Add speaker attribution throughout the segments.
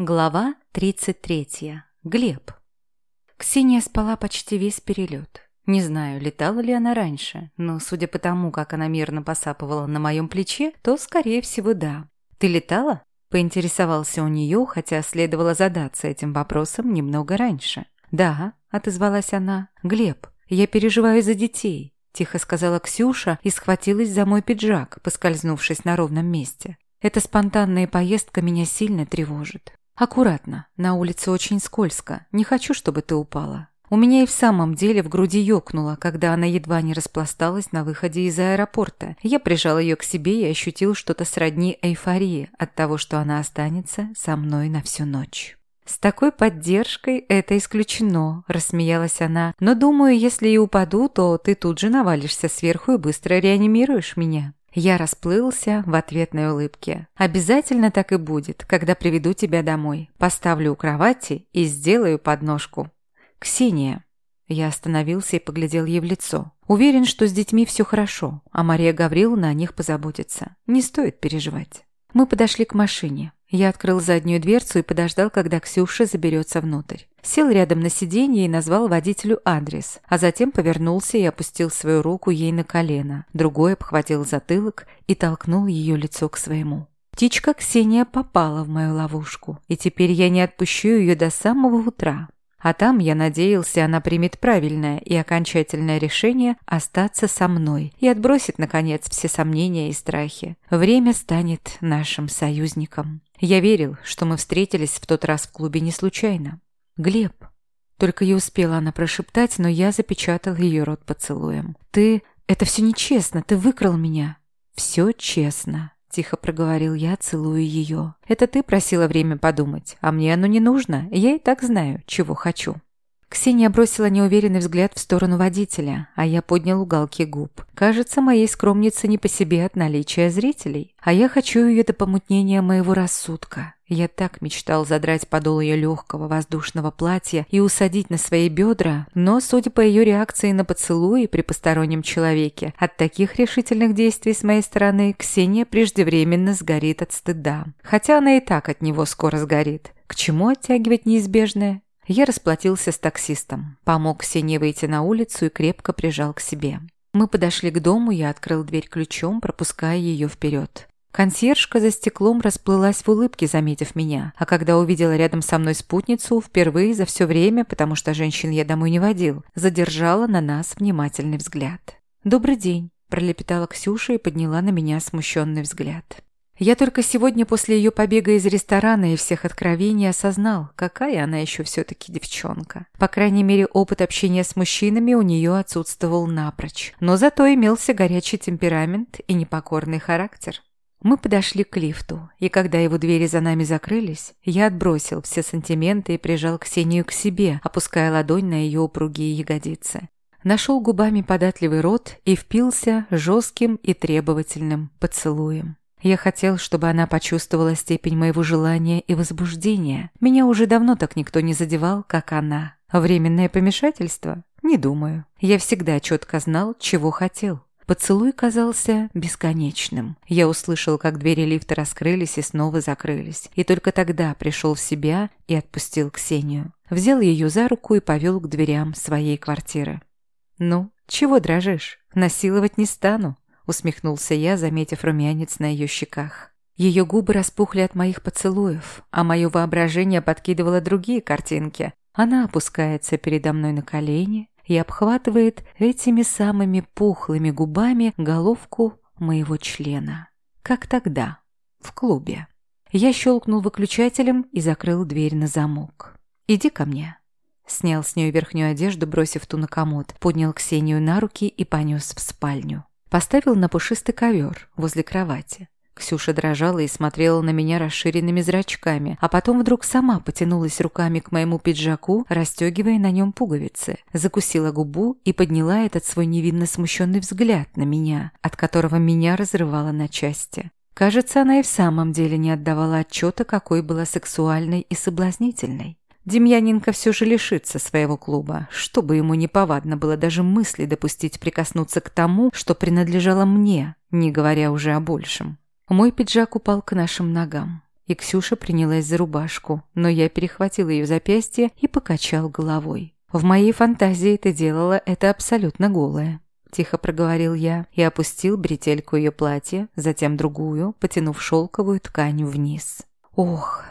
Speaker 1: Глава 33. Глеб. Ксения спала почти весь перелет. Не знаю, летала ли она раньше, но судя по тому, как она мирно посапывала на моем плече, то, скорее всего, да. «Ты летала?» – поинтересовался у нее, хотя следовало задаться этим вопросом немного раньше. «Да», – отозвалась она. «Глеб, я переживаю за детей», – тихо сказала Ксюша и схватилась за мой пиджак, поскользнувшись на ровном месте. Эта спонтанная поездка меня сильно тревожит. «Аккуратно, на улице очень скользко, не хочу, чтобы ты упала». У меня и в самом деле в груди ёкнуло, когда она едва не распласталась на выходе из аэропорта. Я прижал ее к себе и ощутил что-то сродни эйфории от того, что она останется со мной на всю ночь. «С такой поддержкой это исключено», – рассмеялась она. «Но думаю, если и упаду, то ты тут же навалишься сверху и быстро реанимируешь меня». Я расплылся в ответной улыбке. «Обязательно так и будет, когда приведу тебя домой. Поставлю у кровати и сделаю подножку». «Ксения». Я остановился и поглядел ей в лицо. Уверен, что с детьми все хорошо, а Мария Гавриловна о них позаботится. Не стоит переживать. Мы подошли к машине. Я открыл заднюю дверцу и подождал, когда Ксюша заберется внутрь. Сел рядом на сиденье и назвал водителю адрес, а затем повернулся и опустил свою руку ей на колено. Другой обхватил затылок и толкнул ее лицо к своему. Птичка Ксения попала в мою ловушку, и теперь я не отпущу ее до самого утра. А там, я надеялся, она примет правильное и окончательное решение остаться со мной и отбросит, наконец, все сомнения и страхи. Время станет нашим союзником. Я верил, что мы встретились в тот раз в клубе не случайно. «Глеб». Только и успела она прошептать, но я запечатал ее рот поцелуем. «Ты... Это все нечестно, ты выкрал меня». «Все честно», – тихо проговорил я, целуя ее. «Это ты просила время подумать, а мне оно не нужно, я и так знаю, чего хочу». Ксения бросила неуверенный взгляд в сторону водителя, а я поднял уголки губ. Кажется, моей скромнице не по себе от наличия зрителей. А я хочу ее до помутнения моего рассудка. Я так мечтал задрать подол ее легкого воздушного платья и усадить на свои бедра, но, судя по ее реакции на поцелуи при постороннем человеке, от таких решительных действий с моей стороны Ксения преждевременно сгорит от стыда. Хотя она и так от него скоро сгорит. К чему оттягивать неизбежное? Я расплатился с таксистом, помог Ксении выйти на улицу и крепко прижал к себе. Мы подошли к дому, я открыл дверь ключом, пропуская ее вперед. Консьержка за стеклом расплылась в улыбке, заметив меня, а когда увидела рядом со мной спутницу, впервые за все время, потому что женщин я домой не водил, задержала на нас внимательный взгляд. «Добрый день», – пролепетала Ксюша и подняла на меня смущенный взгляд. Я только сегодня после ее побега из ресторана и всех откровений осознал, какая она еще все-таки девчонка. По крайней мере, опыт общения с мужчинами у нее отсутствовал напрочь. Но зато имелся горячий темперамент и непокорный характер. Мы подошли к лифту, и когда его двери за нами закрылись, я отбросил все сантименты и прижал Ксению к себе, опуская ладонь на ее упругие ягодицы. Нашел губами податливый рот и впился жестким и требовательным поцелуем. Я хотел, чтобы она почувствовала степень моего желания и возбуждения. Меня уже давно так никто не задевал, как она. Временное помешательство? Не думаю. Я всегда четко знал, чего хотел. Поцелуй казался бесконечным. Я услышал, как двери лифта раскрылись и снова закрылись. И только тогда пришел в себя и отпустил Ксению. Взял ее за руку и повел к дверям своей квартиры. «Ну, чего дрожишь? Насиловать не стану усмехнулся я, заметив румянец на ее щеках. Ее губы распухли от моих поцелуев, а мое воображение подкидывало другие картинки. Она опускается передо мной на колени и обхватывает этими самыми пухлыми губами головку моего члена. Как тогда, в клубе. Я щелкнул выключателем и закрыл дверь на замок. «Иди ко мне». Снял с нее верхнюю одежду, бросив ту на комод, поднял Ксению на руки и понес в спальню. Поставил на пушистый ковер возле кровати. Ксюша дрожала и смотрела на меня расширенными зрачками, а потом вдруг сама потянулась руками к моему пиджаку, расстегивая на нем пуговицы, закусила губу и подняла этот свой невинно смущенный взгляд на меня, от которого меня разрывало на части. Кажется, она и в самом деле не отдавала отчета, какой была сексуальной и соблазнительной. Демьяненко все же лишится своего клуба, чтобы ему неповадно было даже мысли допустить прикоснуться к тому, что принадлежало мне, не говоря уже о большем. Мой пиджак упал к нашим ногам. и Ксюша принялась за рубашку, но я перехватил ее запястье и покачал головой. В моей фантазии ты делала это абсолютно голое. Тихо проговорил я и опустил бретельку ее платья, затем другую, потянув шелковую ткань вниз. Ох,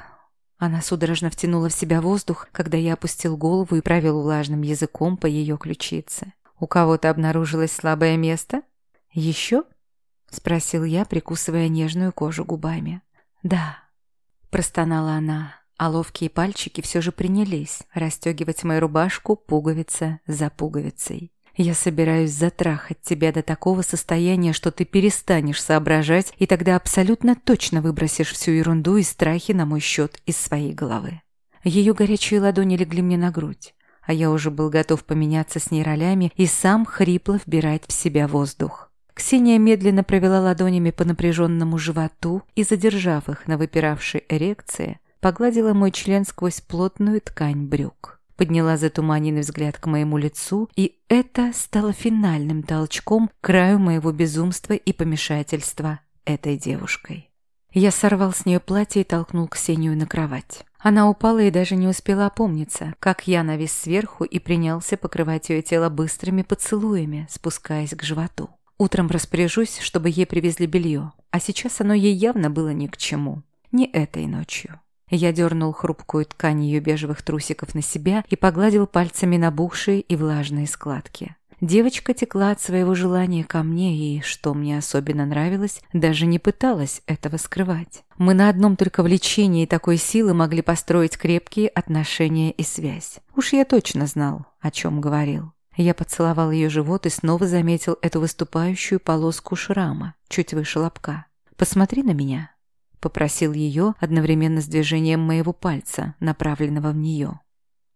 Speaker 1: она судорожно втянула в себя воздух, когда я опустил голову и провел влажным языком по ее ключице. «У кого-то обнаружилось слабое место? Еще?» — спросил я, прикусывая нежную кожу губами. «Да», — простонала она, а ловкие пальчики все же принялись расстегивать мою рубашку пуговица за пуговицей. Я собираюсь затрахать тебя до такого состояния, что ты перестанешь соображать, и тогда абсолютно точно выбросишь всю ерунду и страхи на мой счет из своей головы. Ее горячие ладони легли мне на грудь, а я уже был готов поменяться с ней ролями и сам хрипло вбирать в себя воздух. Ксения медленно провела ладонями по напряженному животу и, задержав их на выпиравшей эрекции, погладила мой член сквозь плотную ткань брюк подняла затуманенный взгляд к моему лицу, и это стало финальным толчком к краю моего безумства и помешательства этой девушкой. Я сорвал с нее платье и толкнул Ксению на кровать. Она упала и даже не успела опомниться, как я навис сверху и принялся покрывать ее тело быстрыми поцелуями, спускаясь к животу. Утром распоряжусь, чтобы ей привезли белье, а сейчас оно ей явно было ни к чему. Не этой ночью. Я дернул хрупкую ткань ее бежевых трусиков на себя и погладил пальцами набухшие и влажные складки. Девочка текла от своего желания ко мне и, что мне особенно нравилось, даже не пыталась этого скрывать. Мы на одном только влечении такой силы могли построить крепкие отношения и связь. Уж я точно знал, о чем говорил. Я поцеловал ее живот и снова заметил эту выступающую полоску шрама, чуть выше лобка. «Посмотри на меня», — попросил ее одновременно с движением моего пальца, направленного в нее.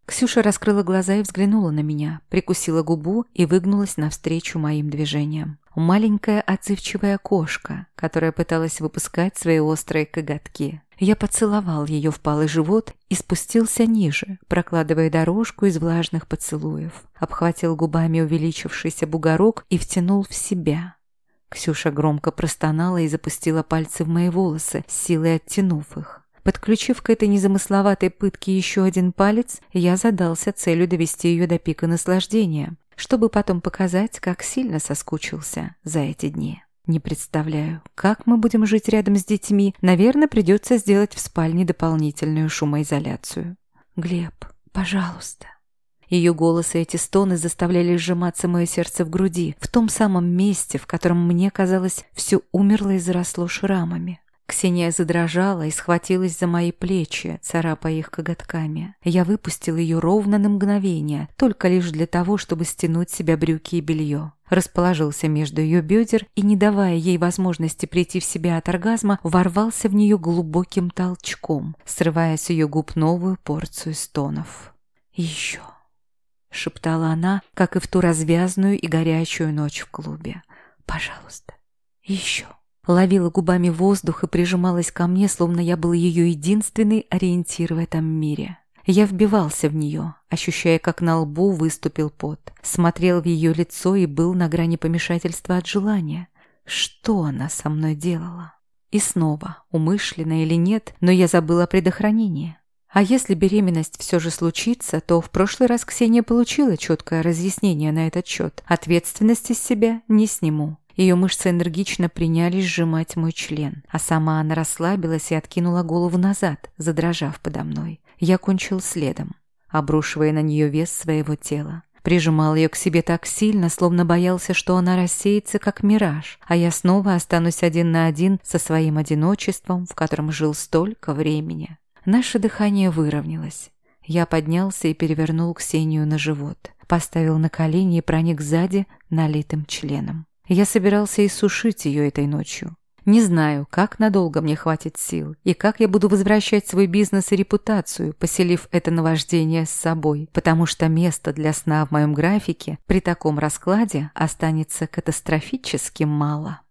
Speaker 1: Ксюша раскрыла глаза и взглянула на меня, прикусила губу и выгнулась навстречу моим движениям. Маленькая отзывчивая кошка, которая пыталась выпускать свои острые коготки. Я поцеловал ее впалый живот и спустился ниже, прокладывая дорожку из влажных поцелуев. Обхватил губами увеличившийся бугорок и втянул в себя. Ксюша громко простонала и запустила пальцы в мои волосы, силой оттянув их. Подключив к этой незамысловатой пытке еще один палец, я задался целью довести ее до пика наслаждения, чтобы потом показать, как сильно соскучился за эти дни. Не представляю, как мы будем жить рядом с детьми. Наверное, придется сделать в спальне дополнительную шумоизоляцию. Глеб, пожалуйста. Ее голос и эти стоны заставляли сжиматься мое сердце в груди, в том самом месте, в котором мне казалось, все умерло и заросло шрамами. Ксения задрожала и схватилась за мои плечи, царапая их коготками. Я выпустил ее ровно на мгновение, только лишь для того, чтобы стянуть себя брюки и белье. Расположился между ее бедер и, не давая ей возможности прийти в себя от оргазма, ворвался в нее глубоким толчком, срывая с ее губ новую порцию стонов. «Еще!» — шептала она, как и в ту развязную и горячую ночь в клубе. «Пожалуйста, еще». Ловила губами воздух и прижималась ко мне, словно я был ее единственный ориентир в этом мире. Я вбивался в нее, ощущая, как на лбу выступил пот. Смотрел в ее лицо и был на грани помешательства от желания. Что она со мной делала? И снова, умышленно или нет, но я забыла о предохранении. А если беременность все же случится, то в прошлый раз Ксения получила четкое разъяснение на этот счет. Ответственности с себя не сниму. Ее мышцы энергично принялись сжимать мой член, а сама она расслабилась и откинула голову назад, задрожав подо мной. Я кончил следом, обрушивая на нее вес своего тела. Прижимал ее к себе так сильно, словно боялся, что она рассеется, как мираж, а я снова останусь один на один со своим одиночеством, в котором жил столько времени. Наше дыхание выровнялось. Я поднялся и перевернул Ксению на живот. Поставил на колени и проник сзади налитым членом. Я собирался иссушить ее этой ночью. Не знаю, как надолго мне хватит сил и как я буду возвращать свой бизнес и репутацию, поселив это наваждение с собой, потому что места для сна в моем графике при таком раскладе останется катастрофически мало.